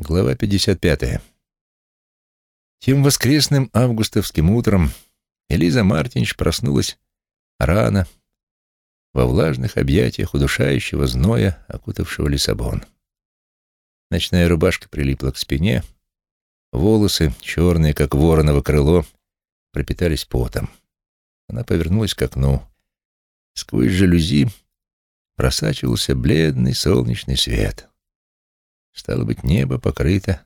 Глава 55. Тем воскресным августовским утром Элиза Мартинч проснулась рано, во влажных объятиях удушающего зноя, окутавшего Лиссабон. Ночная рубашка прилипла к спине, волосы, черные, как вороново крыло, пропитались потом. Она повернулась к окну. Сквозь жалюзи просачивался бледный солнечный свет. Стало быть, небо покрыто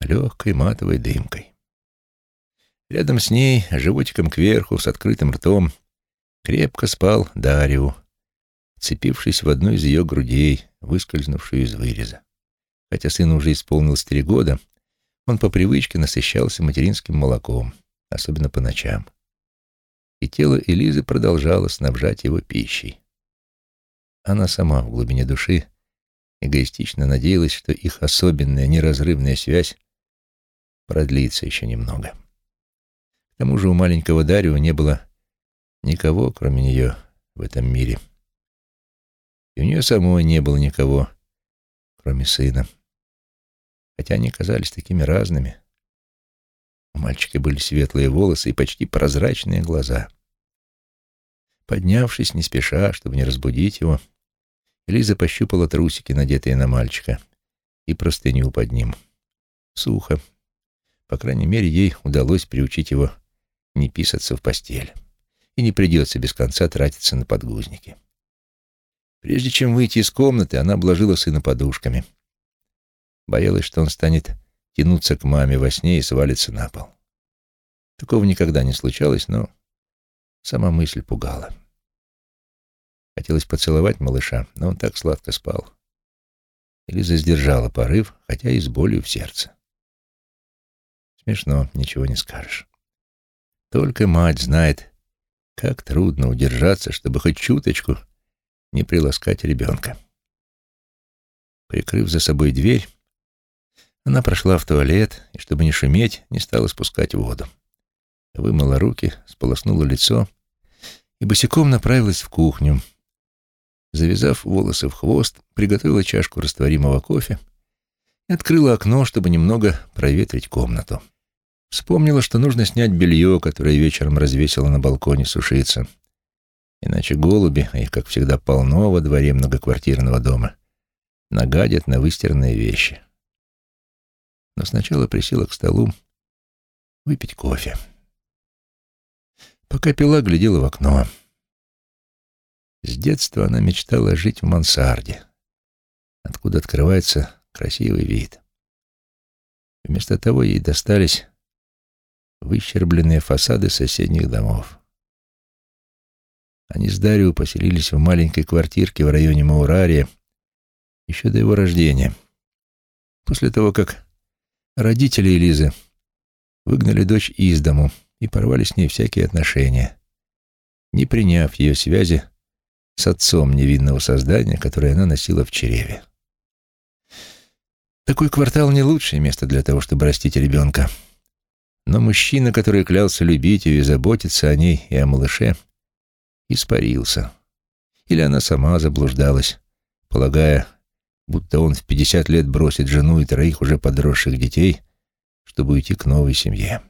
легкой матовой дымкой. Рядом с ней, животиком кверху, с открытым ртом, крепко спал Дарио, цепившись в одну из ее грудей, выскользнувшую из выреза. Хотя сыну уже исполнилось три года, он по привычке насыщался материнским молоком, особенно по ночам. И тело Элизы продолжало снабжать его пищей. Она сама в глубине души эгоистично надеялась, что их особенная неразрывная связь продлится еще немного. К тому же у маленького Дарио не было никого, кроме нее, в этом мире. И у нее самой не было никого, кроме сына. Хотя они казались такими разными. У мальчика были светлые волосы и почти прозрачные глаза. Поднявшись не спеша, чтобы не разбудить его, Лиза пощупала трусики, надетые на мальчика, и простыню под ним. Сухо. По крайней мере, ей удалось приучить его не писаться в постель. И не придется без конца тратиться на подгузники. Прежде чем выйти из комнаты, она обложила сына подушками. Боялась, что он станет тянуться к маме во сне и свалится на пол. Такого никогда не случалось, но сама мысль пугала. Хотелось поцеловать малыша, но он так сладко спал. Элиза сдержала порыв, хотя и с болью в сердце. Смешно, ничего не скажешь. Только мать знает, как трудно удержаться, чтобы хоть чуточку не приласкать ребенка. Прикрыв за собой дверь, она прошла в туалет и, чтобы не шуметь, не стала спускать воду. Вымыла руки, сполоснула лицо и босиком направилась в кухню, Завязав волосы в хвост, приготовила чашку растворимого кофе и открыла окно, чтобы немного проветрить комнату. Вспомнила, что нужно снять белье, которое вечером развесила на балконе сушиться. Иначе голуби, а их, как всегда, полно во дворе многоквартирного дома, нагадят на выстиранные вещи. Но сначала присела к столу выпить кофе. Пока пила, глядела в окно. С детства она мечтала жить в мансарде, откуда открывается красивый вид. Вместо того ей достались выщербленные фасады соседних домов. Они с Дарио поселились в маленькой квартирке в районе Маурария еще до его рождения. После того, как родители Элизы выгнали дочь из дому и порвали с ней всякие отношения, не приняв ее связи с отцом невинного создания, которое она носила в чреве. Такой квартал не лучшее место для того, чтобы растить ребенка. Но мужчина, который клялся любить ее и заботиться о ней и о малыше, испарился. Или она сама заблуждалась, полагая, будто он в пятьдесят лет бросит жену и троих уже подросших детей, чтобы уйти к новой семье.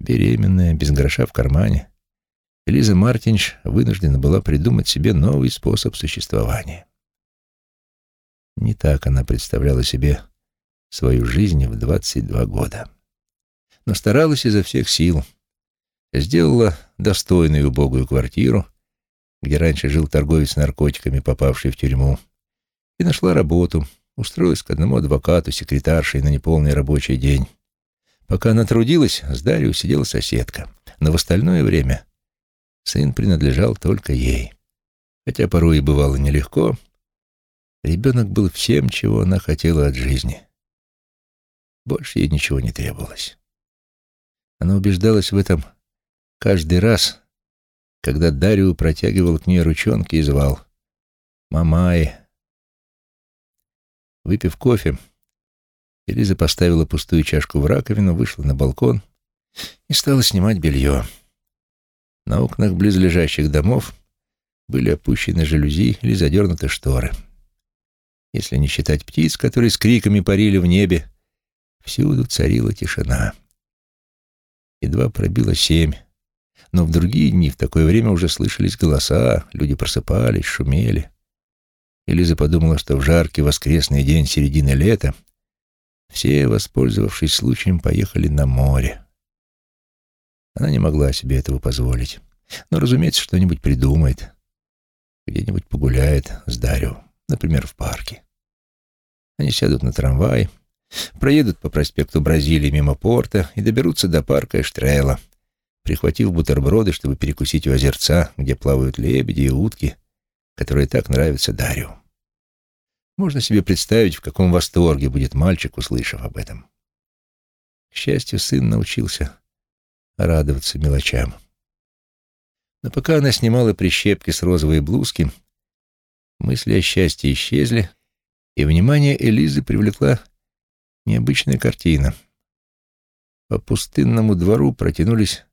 Беременная, без гроша в кармане, Элиза Мартинч вынуждена была придумать себе новый способ существования. Не так она представляла себе свою жизнь в 22 года. Но старалась изо всех сил. Сделала достойную убогую квартиру, где раньше жил торговец наркотиками, попавший в тюрьму, и нашла работу, устроилась к одному адвокату, секретаршей на неполный рабочий день. Пока она трудилась, с Дарью сидела соседка, но в остальное время Сын принадлежал только ей. Хотя порой и бывало нелегко, ребенок был всем, чего она хотела от жизни. Больше ей ничего не требовалось. Она убеждалась в этом каждый раз, когда Дарью протягивал к ней ручонки и звал «Мамай». Выпив кофе, Элиза поставила пустую чашку в раковину, вышла на балкон и стала снимать белье. На окнах близлежащих домов были опущены жалюзи или задернуты шторы. Если не считать птиц, которые с криками парили в небе, всюду царила тишина. Едва пробило семь, но в другие дни в такое время уже слышались голоса, люди просыпались, шумели. И Лиза подумала, что в жаркий воскресный день середины лета все, воспользовавшись случаем, поехали на море. Она не могла себе этого позволить. Но, разумеется, что-нибудь придумает. Где-нибудь погуляет с Дарью, например, в парке. Они сядут на трамвай, проедут по проспекту Бразилии мимо порта и доберутся до парка Эштрейла, прихватив бутерброды, чтобы перекусить у озерца, где плавают лебеди и утки, которые так нравятся Дарью. Можно себе представить, в каком восторге будет мальчик, услышав об этом. К счастью, сын научился радоваться мелочам. Но пока она снимала прищепки с розовой блузки, мысли о счастье исчезли, и внимание Элизы привлекла необычная картина. По пустынному двору протянулись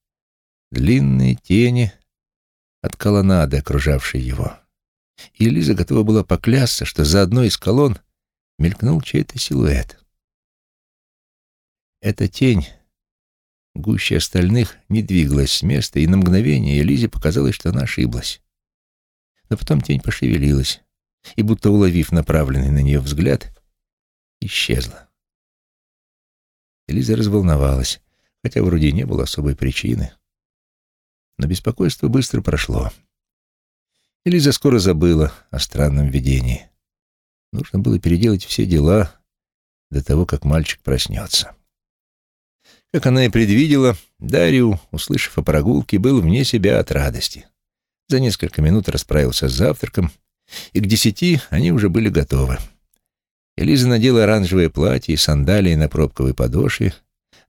длинные тени от колоннады, окружавшей его. И Элиза готова была поклясться, что за одной из колонн мелькнул чей-то силуэт. Эта тень гуще остальных, не двигалась с места, и на мгновение Элизе показалось, что она ошиблась. Но потом тень пошевелилась, и, будто уловив направленный на нее взгляд, исчезла. Элиза разволновалась, хотя вроде не было особой причины. Но беспокойство быстро прошло. Элиза скоро забыла о странном видении. Нужно было переделать все дела до того, как мальчик проснется. Как она и предвидела, Дарью, услышав о прогулке, был вне себя от радости. За несколько минут расправился с завтраком, и к десяти они уже были готовы. Элиза надела оранжевое платье и сандалии на пробковой подошве.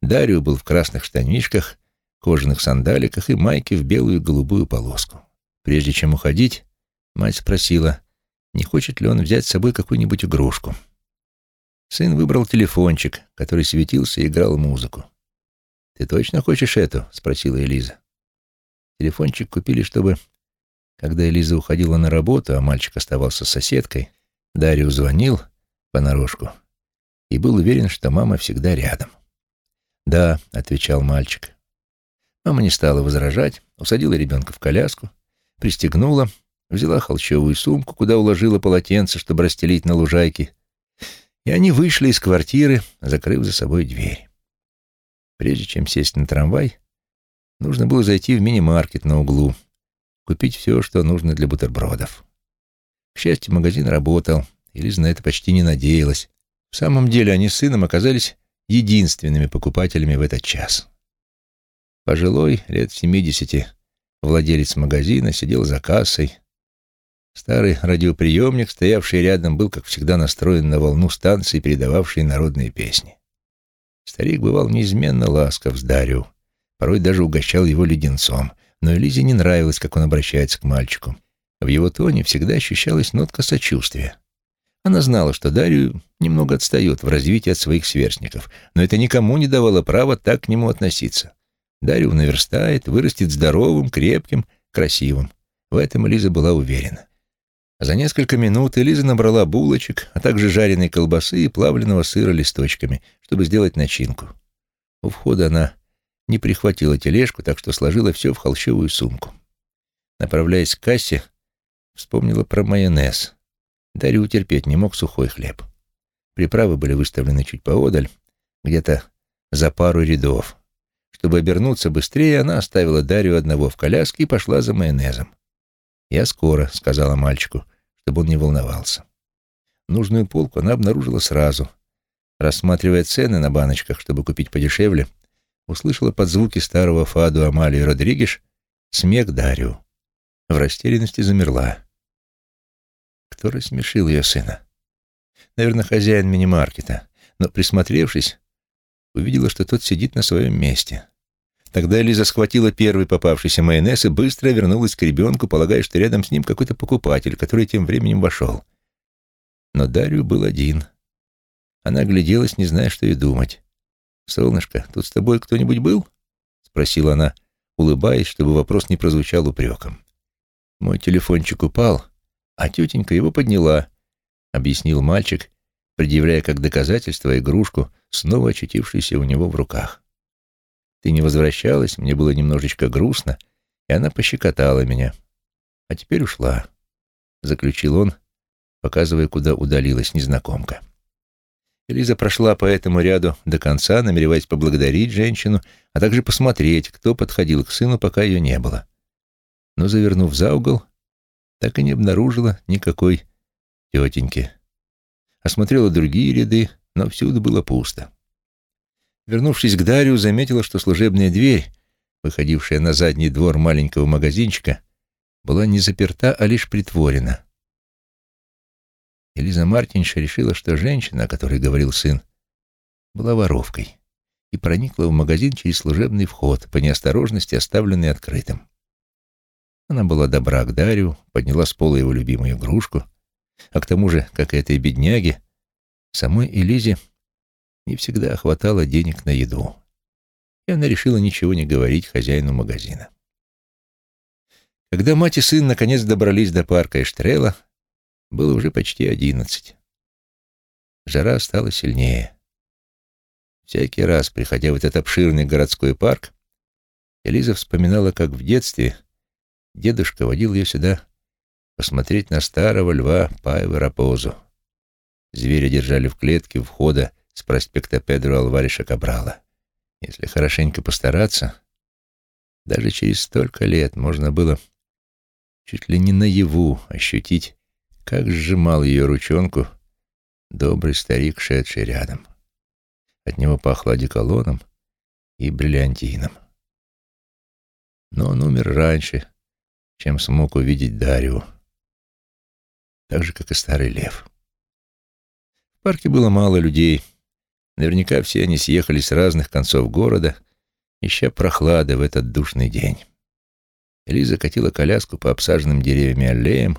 Дарью был в красных штанишках, кожаных сандаликах и майке в белую и голубую полоску. Прежде чем уходить, мать спросила, не хочет ли он взять с собой какую-нибудь игрушку. Сын выбрал телефончик, который светился и играл музыку. «Ты точно хочешь эту?» — спросила Элиза. Телефончик купили, чтобы, когда Элиза уходила на работу, а мальчик оставался с соседкой, Дарью звонил понарошку и был уверен, что мама всегда рядом. «Да», — отвечал мальчик. Мама не стала возражать, усадила ребенка в коляску, пристегнула, взяла холщовую сумку, куда уложила полотенце, чтобы расстелить на лужайке, и они вышли из квартиры, закрыв за собой дверь. Прежде чем сесть на трамвай, нужно было зайти в мини-маркет на углу, купить все, что нужно для бутербродов. К счастью, магазин работал, и Лиза на это почти не надеялась. В самом деле они с сыном оказались единственными покупателями в этот час. Пожилой, лет семидесяти, владелец магазина, сидел за кассой. Старый радиоприемник, стоявший рядом, был, как всегда, настроен на волну станции, передававшей народные песни. Старик бывал неизменно ласков с Дарью, порой даже угощал его леденцом, но Элизе не нравилось, как он обращается к мальчику. В его тоне всегда ощущалась нотка сочувствия. Она знала, что Дарью немного отстает в развитии от своих сверстников, но это никому не давало права так к нему относиться. Дарью наверстает, вырастет здоровым, крепким, красивым. В этом Элиза была уверена. За несколько минут Элиза набрала булочек, а также жареной колбасы и плавленного сыра листочками, чтобы сделать начинку. У входа она не прихватила тележку, так что сложила все в холщовую сумку. Направляясь к кассе, вспомнила про майонез. Дарью терпеть не мог сухой хлеб. Приправы были выставлены чуть поодаль, где-то за пару рядов. Чтобы обернуться быстрее, она оставила Дарью одного в коляске и пошла за майонезом. «Я скоро», — сказала мальчику, чтобы он не волновался. Нужную полку она обнаружила сразу. Рассматривая цены на баночках, чтобы купить подешевле, услышала под звуки старого фаду Амалии Родригеш смех Дарью. В растерянности замерла. Кто рассмешил ее сына? Наверное, хозяин мини-маркета. Но, присмотревшись, увидела, что тот сидит на своем месте. Тогда Лиза схватила первый попавшийся майонез и быстро вернулась к ребенку, полагая, что рядом с ним какой-то покупатель, который тем временем вошел. Но Дарью был один. Она огляделась, не зная, что и думать. «Солнышко, тут с тобой кто-нибудь был?» — спросила она, улыбаясь, чтобы вопрос не прозвучал упреком. Мой телефончик упал, а тетенька его подняла, — объяснил мальчик, предъявляя как доказательство игрушку, снова очутившуюся у него в руках. «Ты не возвращалась, мне было немножечко грустно, и она пощекотала меня. А теперь ушла», — заключил он, показывая, куда удалилась незнакомка. Элиза прошла по этому ряду до конца, намереваясь поблагодарить женщину, а также посмотреть, кто подходил к сыну, пока ее не было. Но, завернув за угол, так и не обнаружила никакой тетеньки. Осмотрела другие ряды, но всюду было пусто. Вернувшись к Дарью, заметила, что служебная дверь, выходившая на задний двор маленького магазинчика, была не заперта, а лишь притворена. Элиза Мартинша решила, что женщина, о которой говорил сын, была воровкой и проникла в магазин через служебный вход, по неосторожности оставленный открытым. Она была добра к Дарью, подняла с пола его любимую игрушку, а к тому же, как и этой бедняге, самой Элизе не всегда хватало денег на еду, и она решила ничего не говорить хозяину магазина. Когда мать и сын наконец добрались до парка Эштрела, было уже почти одиннадцать. Жара стала сильнее. Всякий раз, приходя в этот обширный городской парк, Элиза вспоминала, как в детстве дедушка водил ее сюда посмотреть на старого льва Паева Рапозу. Зверя держали в клетке входа с проспекта Педро Алвариша Кабрала. Если хорошенько постараться, даже через столько лет можно было чуть ли не наяву ощутить, как сжимал ее ручонку добрый старик, шедший рядом. От него пахло одеколоном и бриллиантином. Но он умер раньше, чем смог увидеть Дарью, так же, как и старый лев. В парке было мало людей. Наверняка все они съехали с разных концов города, ища прохлады в этот душный день. Лиза катила коляску по обсаженным деревьями аллеям,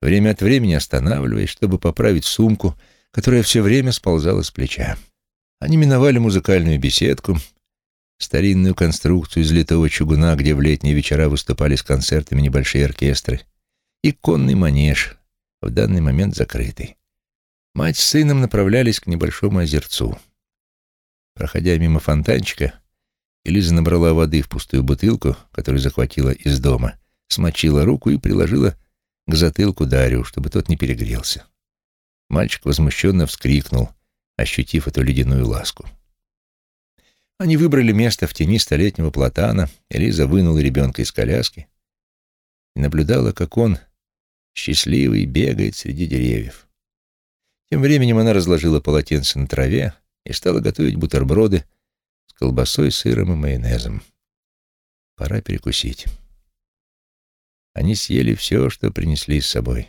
время от времени останавливаясь, чтобы поправить сумку, которая все время сползала с плеча. Они миновали музыкальную беседку, старинную конструкцию из литого чугуна, где в летние вечера выступали с концертами небольшие оркестры, и конный манеж, в данный момент закрытый. Мать с сыном направлялись к небольшому озерцу. Проходя мимо фонтанчика, Элиза набрала воды в пустую бутылку, которую захватила из дома, смочила руку и приложила к затылку Дарью, чтобы тот не перегрелся. Мальчик возмущенно вскрикнул, ощутив эту ледяную ласку. Они выбрали место в тени столетнего платана, Элиза вынула ребенка из коляски и наблюдала, как он, счастливый, бегает среди деревьев. Тем временем она разложила полотенце на траве и стала готовить бутерброды с колбасой, сыром и майонезом. Пора перекусить. Они съели все, что принесли с собой,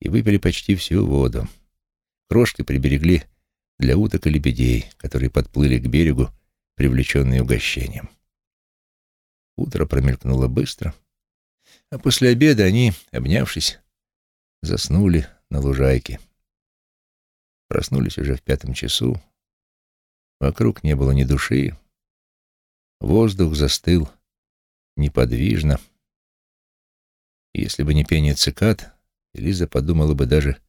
и выпили почти всю воду. Крошки приберегли для уток и лебедей, которые подплыли к берегу, привлеченные угощением. Утро промелькнуло быстро, а после обеда они, обнявшись, заснули на лужайке. Проснулись уже в пятом часу. Вокруг не было ни души. Воздух застыл неподвижно, если бы не пение цикад, Элиза подумала бы даже,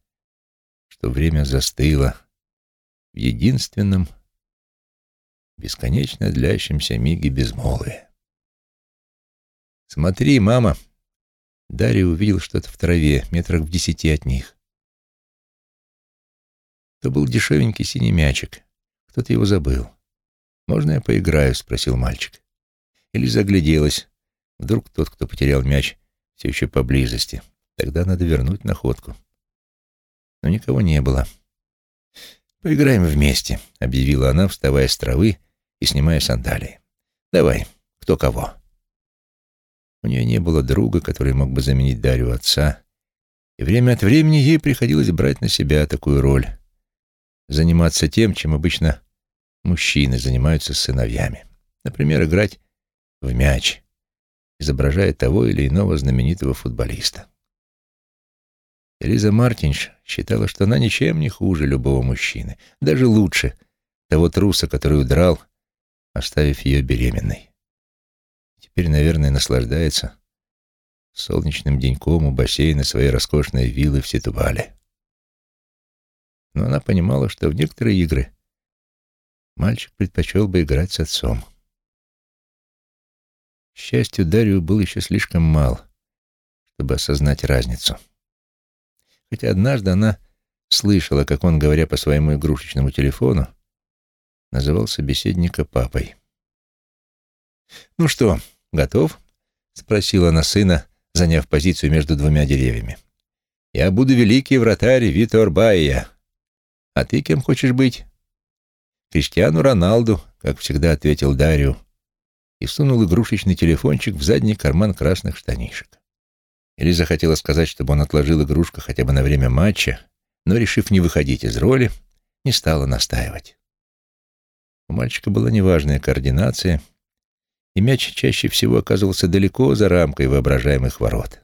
что время застыло в единственном, бесконечно длящемся миге безмолвия. «Смотри, мама!» Дарья увидел что-то в траве, метрах в десяти от них. Это был дешевенький синий мячик. Кто-то его забыл. «Можно я поиграю?» — спросил мальчик. Элиза огляделась. Вдруг тот, кто потерял мяч, все еще поблизости. Тогда надо вернуть находку. Но никого не было. «Поиграем вместе», — объявила она, вставая с травы и снимая сандалии. «Давай, кто кого». У нее не было друга, который мог бы заменить Дарью отца, и время от времени ей приходилось брать на себя такую роль — заниматься тем, чем обычно мужчины занимаются с сыновьями. Например, играть в мяч изображая того или иного знаменитого футболиста. Элиза Мартинш считала, что она ничем не хуже любого мужчины, даже лучше того труса, который удрал, оставив ее беременной. Теперь, наверное, наслаждается солнечным деньком у бассейна своей роскошной виллы в Ситувале. Но она понимала, что в некоторые игры мальчик предпочел бы играть с отцом. К счастью, Дарью был еще слишком мал, чтобы осознать разницу. Хотя однажды она слышала, как он, говоря по своему игрушечному телефону, называл собеседника папой. «Ну что, готов?» — спросила она сына, заняв позицию между двумя деревьями. «Я буду великий вратарь Витор Байя. А ты кем хочешь быть?» «Криштиану Роналду», — как всегда ответил Дарью, и сунул игрушечный телефончик в задний карман красных штанишек. Элиза хотела сказать, чтобы он отложил игрушку хотя бы на время матча, но, решив не выходить из роли, не стала настаивать. У мальчика была неважная координация, и мяч чаще всего оказывался далеко за рамкой воображаемых ворот.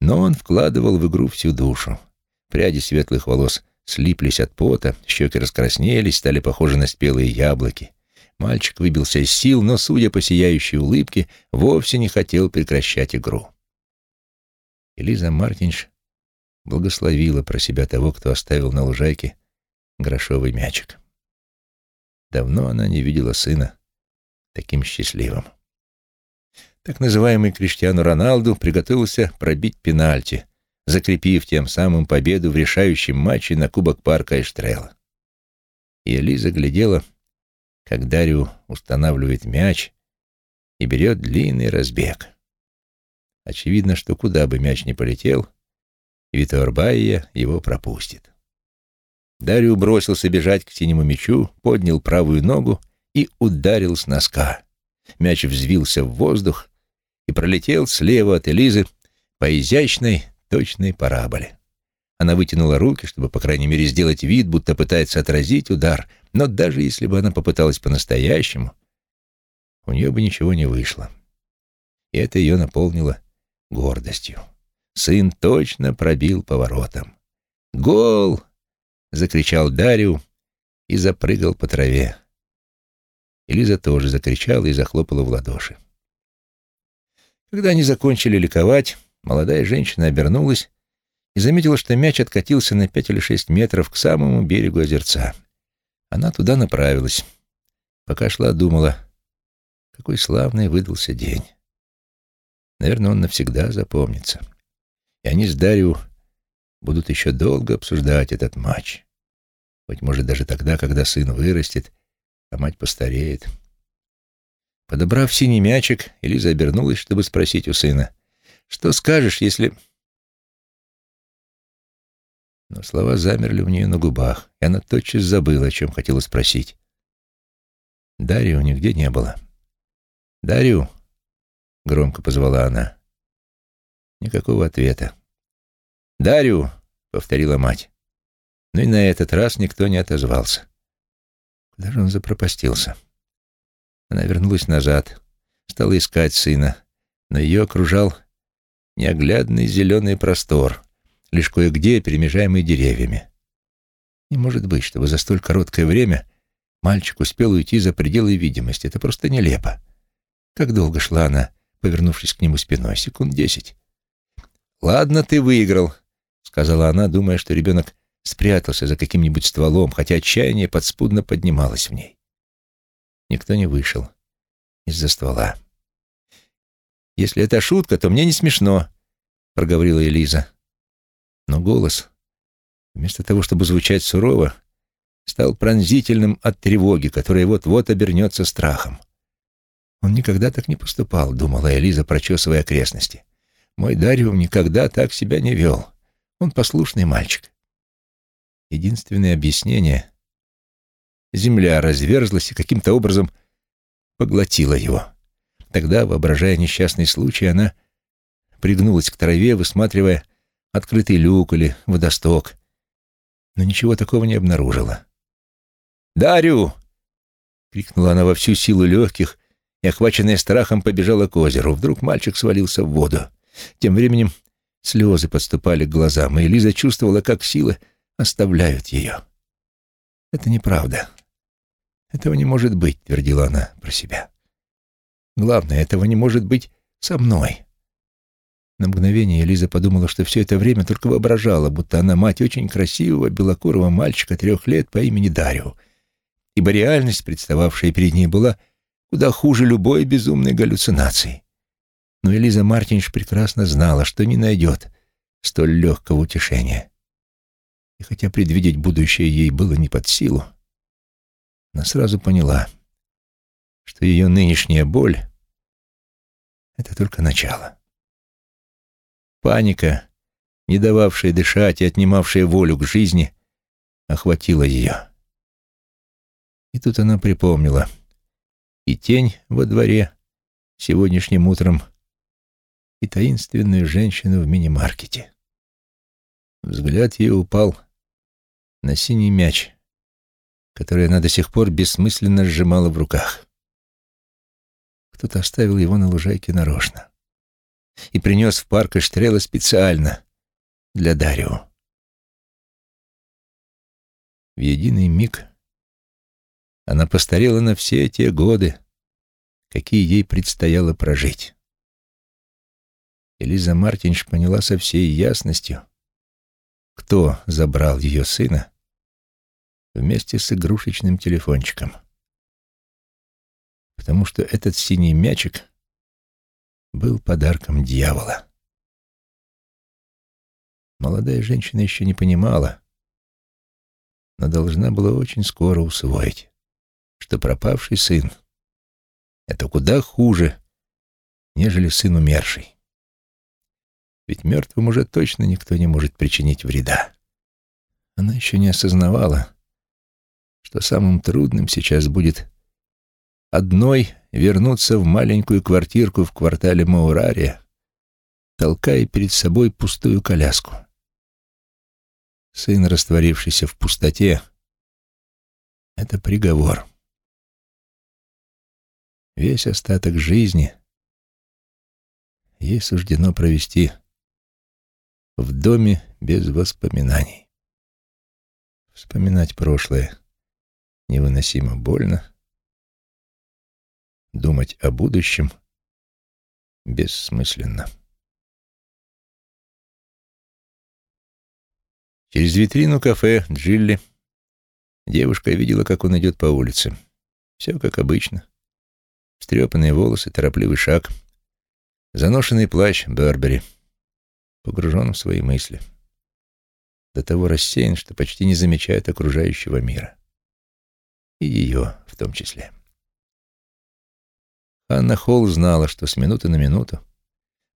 Но он вкладывал в игру всю душу. Пряди светлых волос слиплись от пота, щеки раскраснелись, стали похожи на спелые яблоки. Мальчик выбился из сил, но, судя по сияющей улыбке, вовсе не хотел прекращать игру. Элиза Мартинш благословила про себя того, кто оставил на лужайке грошовый мячик. Давно она не видела сына таким счастливым. Так называемый Криштиану Роналду приготовился пробить пенальти, закрепив тем самым победу в решающем матче на Кубок Парка Эштрелла. И Элиза глядела, как Дарью устанавливает мяч и берет длинный разбег. Очевидно, что куда бы мяч ни полетел, Витор Байя его пропустит. Дарью бросился бежать к синему мячу, поднял правую ногу и ударил с носка. Мяч взвился в воздух и пролетел слева от Элизы по изящной, точной параболе. Она вытянула руки, чтобы, по крайней мере, сделать вид, будто пытается отразить удар, но даже если бы она попыталась по-настоящему, у нее бы ничего не вышло. И это ее наполнило гордостью. Сын точно пробил поворотом. «Гол!» — закричал Дарью и запрыгал по траве. Элиза тоже закричала и захлопала в ладоши. Когда они закончили ликовать, молодая женщина обернулась и заметила, что мяч откатился на пять или шесть метров к самому берегу озерца. Она туда направилась. Пока шла, думала, какой славный выдался день. Наверное, он навсегда запомнится. И они с Дарью будут еще долго обсуждать этот матч. Быть может, даже тогда, когда сын вырастет, а мать постареет. Подобрав синий мячик, Элиза обернулась, чтобы спросить у сына, «Что скажешь, если...» Но слова замерли у нее на губах, и она тотчас забыла, о чем хотела спросить. Дарью нигде не было. «Дарью!» — громко позвала она. Никакого ответа. «Дарью!» — повторила мать. Но и на этот раз никто не отозвался. Куда же он запропастился? Она вернулась назад, стала искать сына, но ее окружал неоглядный зеленый простор, лишь кое-где перемежаемый деревьями. Не может быть, чтобы за столь короткое время мальчик успел уйти за пределы видимости. Это просто нелепо. Как долго шла она, повернувшись к нему спиной? Секунд десять. «Ладно, ты выиграл», — сказала она, думая, что ребенок спрятался за каким-нибудь стволом, хотя отчаяние подспудно поднималось в ней. Никто не вышел из-за ствола. «Если это шутка, то мне не смешно», — проговорила Элиза. Но голос, вместо того, чтобы звучать сурово, стал пронзительным от тревоги, которая вот-вот обернется страхом. Он никогда так не поступал, думала Элиза, прочесывая окрестности. Мой Дариум никогда так себя не вел. Он послушный мальчик. Единственное объяснение — земля разверзлась и каким-то образом поглотила его. Тогда, воображая несчастный случай, она пригнулась к траве, высматривая открытый люк или водосток, но ничего такого не обнаружила. «Дарю!» — крикнула она во всю силу легких, и, охваченная страхом, побежала к озеру. Вдруг мальчик свалился в воду. Тем временем слезы подступали к глазам, и Лиза чувствовала, как силы оставляют ее. «Это неправда. Этого не может быть», — твердила она про себя. «Главное, этого не может быть со мной». На мгновение Элиза подумала, что все это время только воображала, будто она мать очень красивого белокурого мальчика трех лет по имени Дарио, ибо реальность, представавшая перед ней, была куда хуже любой безумной галлюцинации. Но Элиза Мартинш прекрасно знала, что не найдет столь легкого утешения. И хотя предвидеть будущее ей было не под силу, она сразу поняла, что ее нынешняя боль — это только начало. Паника, не дававшая дышать и отнимавшая волю к жизни, охватила ее. И тут она припомнила — и тень во дворе сегодняшним утром, и таинственную женщину в мини-маркете. Взгляд ее упал на синий мяч, который она до сих пор бессмысленно сжимала в руках. Кто-то оставил его на лужайке нарочно и принес в парк Эштрела специально для Дарио. В единый миг она постарела на все те годы, какие ей предстояло прожить. Элиза Мартинш поняла со всей ясностью, кто забрал ее сына вместе с игрушечным телефончиком. Потому что этот синий мячик был подарком дьявола. Молодая женщина еще не понимала, но должна была очень скоро усвоить что пропавший сын — это куда хуже, нежели сын умерший. Ведь мертвым уже точно никто не может причинить вреда. Она еще не осознавала, что самым трудным сейчас будет одной вернуться в маленькую квартирку в квартале Маурария, толкая перед собой пустую коляску. Сын, растворившийся в пустоте, — это приговор. Весь остаток жизни ей суждено провести в доме без воспоминаний. Вспоминать прошлое невыносимо больно, думать о будущем бессмысленно. Через витрину кафе Джилли девушка видела, как он идет по улице. Все как обычно. Встрепанные волосы, торопливый шаг, заношенный плащ Бербери, погружен в свои мысли. До того рассеян, что почти не замечает окружающего мира. И ее в том числе. Анна Холл знала, что с минуты на минуту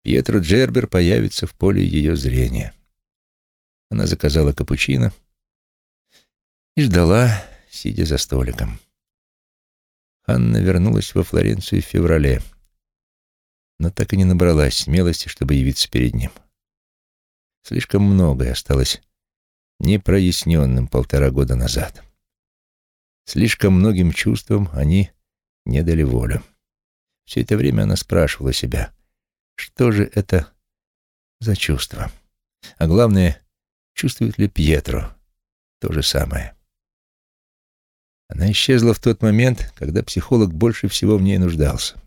Пьетро Джербер появится в поле ее зрения. Она заказала капучино и ждала, сидя за столиком. Анна вернулась во Флоренцию в феврале, но так и не набралась смелости, чтобы явиться перед ним. Слишком многое осталось непроясненным полтора года назад. Слишком многим чувствам они не дали волю. Все это время она спрашивала себя, что же это за чувство? А главное, чувствует ли Пьетро то же самое? Она исчезла в тот момент, когда психолог больше всего в ней нуждался.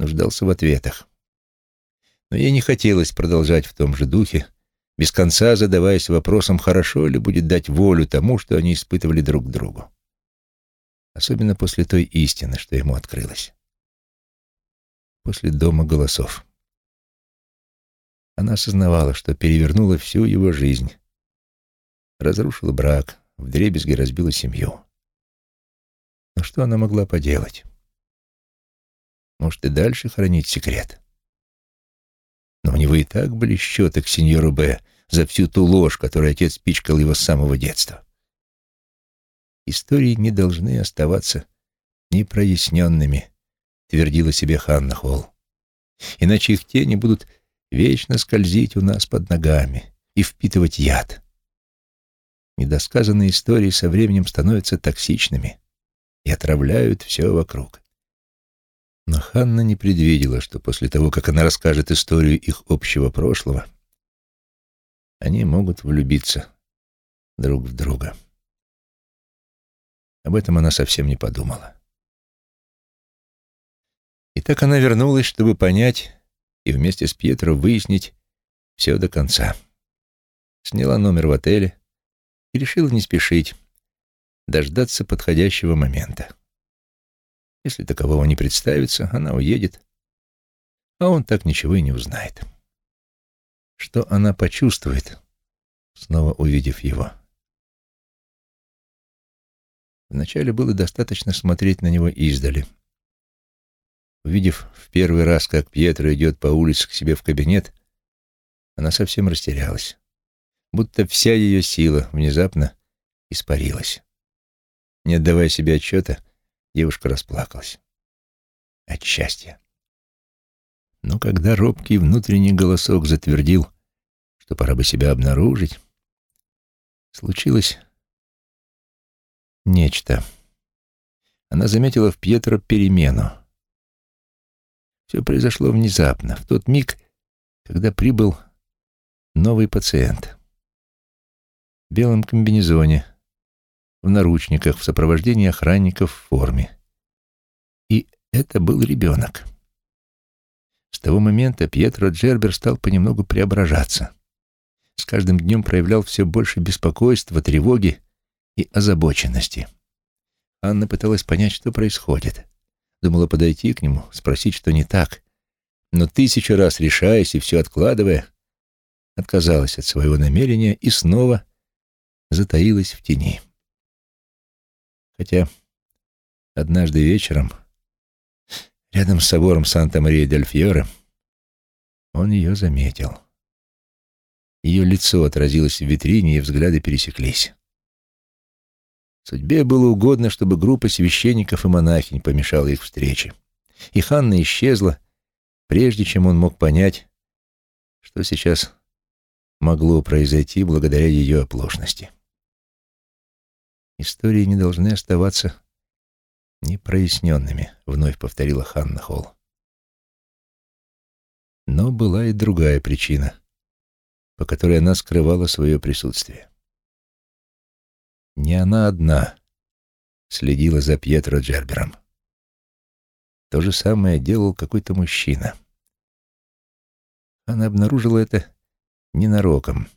Нуждался в ответах. Но ей не хотелось продолжать в том же духе, без конца задаваясь вопросом, хорошо ли будет дать волю тому, что они испытывали друг к другу. Особенно после той истины, что ему открылась. После дома голосов. Она осознавала, что перевернула всю его жизнь, разрушила брак, вдребезги разбила семью. Но что она могла поделать? Может, и дальше хранить секрет? Но у него и так были счеты к сеньору Б за всю ту ложь, которую отец пичкал его с самого детства. Истории не должны оставаться непроясненными, твердила себе Ханна Холл. Иначе их тени будут вечно скользить у нас под ногами и впитывать яд недосказанные истории со временем становятся токсичными и отравляют все вокруг. Но Ханна не предвидела, что после того, как она расскажет историю их общего прошлого, они могут влюбиться друг в друга. Об этом она совсем не подумала. И так она вернулась, чтобы понять, и вместе с Пьетро выяснить все до конца. Сняла номер в отеле и решила не спешить, дождаться подходящего момента. Если такового не представится, она уедет, а он так ничего и не узнает. Что она почувствует, снова увидев его? Вначале было достаточно смотреть на него издали. Увидев в первый раз, как Пьетро идет по улице к себе в кабинет, она совсем растерялась, будто вся ее сила внезапно испарилась. Не отдавая себе отчета, девушка расплакалась. От счастья. Но когда робкий внутренний голосок затвердил, что пора бы себя обнаружить, случилось нечто. Она заметила в Пьетро перемену. Все произошло внезапно, в тот миг, когда прибыл новый пациент. В белом комбинезоне, в наручниках, в сопровождении охранников в форме. И это был ребенок. С того момента Пьетро Джербер стал понемногу преображаться. С каждым днем проявлял все больше беспокойства, тревоги и озабоченности. Анна пыталась понять, что происходит. Думала подойти к нему, спросить, что не так. Но тысячу раз решаясь и все откладывая, отказалась от своего намерения и снова затаилась в тени. Хотя однажды вечером рядом с собором Санта-Мария-дель-Фьоре он ее заметил. Ее лицо отразилось в витрине, и взгляды пересеклись. Судьбе было угодно, чтобы группа священников и монахинь помешала их встрече. И Ханна исчезла, прежде чем он мог понять, что сейчас могло произойти благодаря ее оплошности. «Истории не должны оставаться непроясненными», — вновь повторила Ханна Холл. Но была и другая причина, по которой она скрывала свое присутствие. Не она одна следила за Пьетро Джербером. То же самое делал какой-то мужчина. Она обнаружила это ненароком.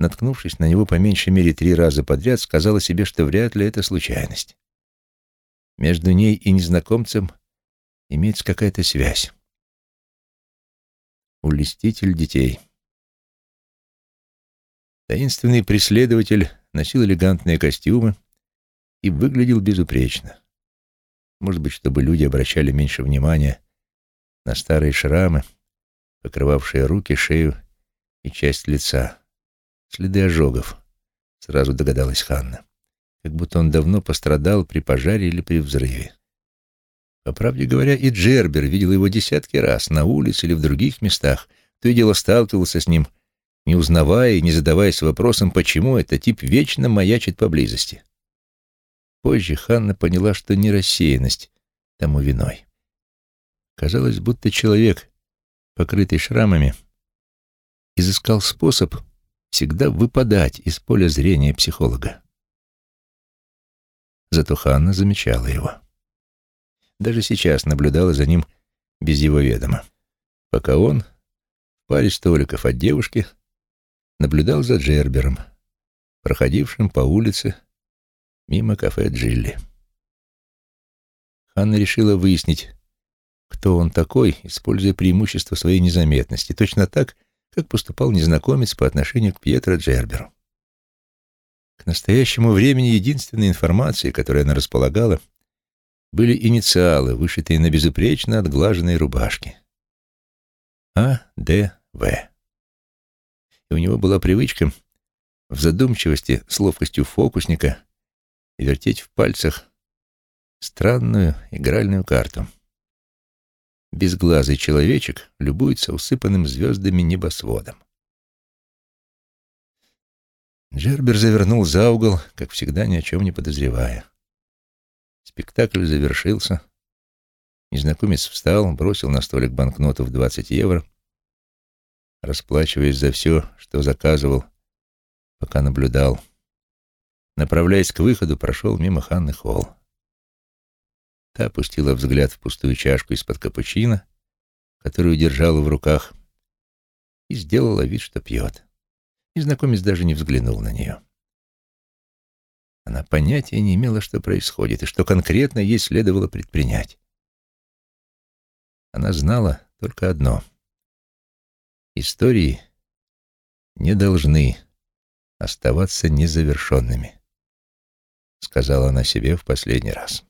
Наткнувшись на него по меньшей мере три раза подряд, сказала себе, что вряд ли это случайность. Между ней и незнакомцем имеется какая-то связь. Улеститель детей. Таинственный преследователь носил элегантные костюмы и выглядел безупречно. Может быть, чтобы люди обращали меньше внимания на старые шрамы, покрывавшие руки, шею и часть лица. Следы ожогов, сразу догадалась Ханна. Как будто он давно пострадал при пожаре или при взрыве. По правде говоря, и Джербер видел его десятки раз на улице или в других местах, то и дело сталкивался с ним, не узнавая и не задаваясь вопросом, почему этот тип вечно маячит поблизости. Позже Ханна поняла, что не рассеянность тому виной. Казалось, будто человек, покрытый шрамами, изыскал способ всегда выпадать из поля зрения психолога. Зато Ханна замечала его. Даже сейчас наблюдала за ним без его ведома, пока он, в паре столиков от девушки, наблюдал за Джербером, проходившим по улице мимо кафе Джилли. Ханна решила выяснить, кто он такой, используя преимущество своей незаметности, точно так, как поступал незнакомец по отношению к Пьетро Джерберу. К настоящему времени единственной информацией, которой она располагала, были инициалы, вышитые на безупречно отглаженной рубашке. А. Д. В. У него была привычка в задумчивости с ловкостью фокусника вертеть в пальцах странную игральную карту — безглазый человечек любуется усыпанным звездами небосводом. Джербер завернул за угол, как всегда, ни о чем не подозревая. Спектакль завершился. Незнакомец встал, бросил на столик банкноту в 20 евро, расплачиваясь за все, что заказывал, пока наблюдал. Направляясь к выходу, прошел мимо Ханны Холл. Та опустила взгляд в пустую чашку из-под капучино, которую держала в руках, и сделала вид, что пьет. Незнакомец даже не взглянул на нее. Она понятия не имела, что происходит, и что конкретно ей следовало предпринять. Она знала только одно. Истории не должны оставаться незавершенными, сказала она себе в последний раз.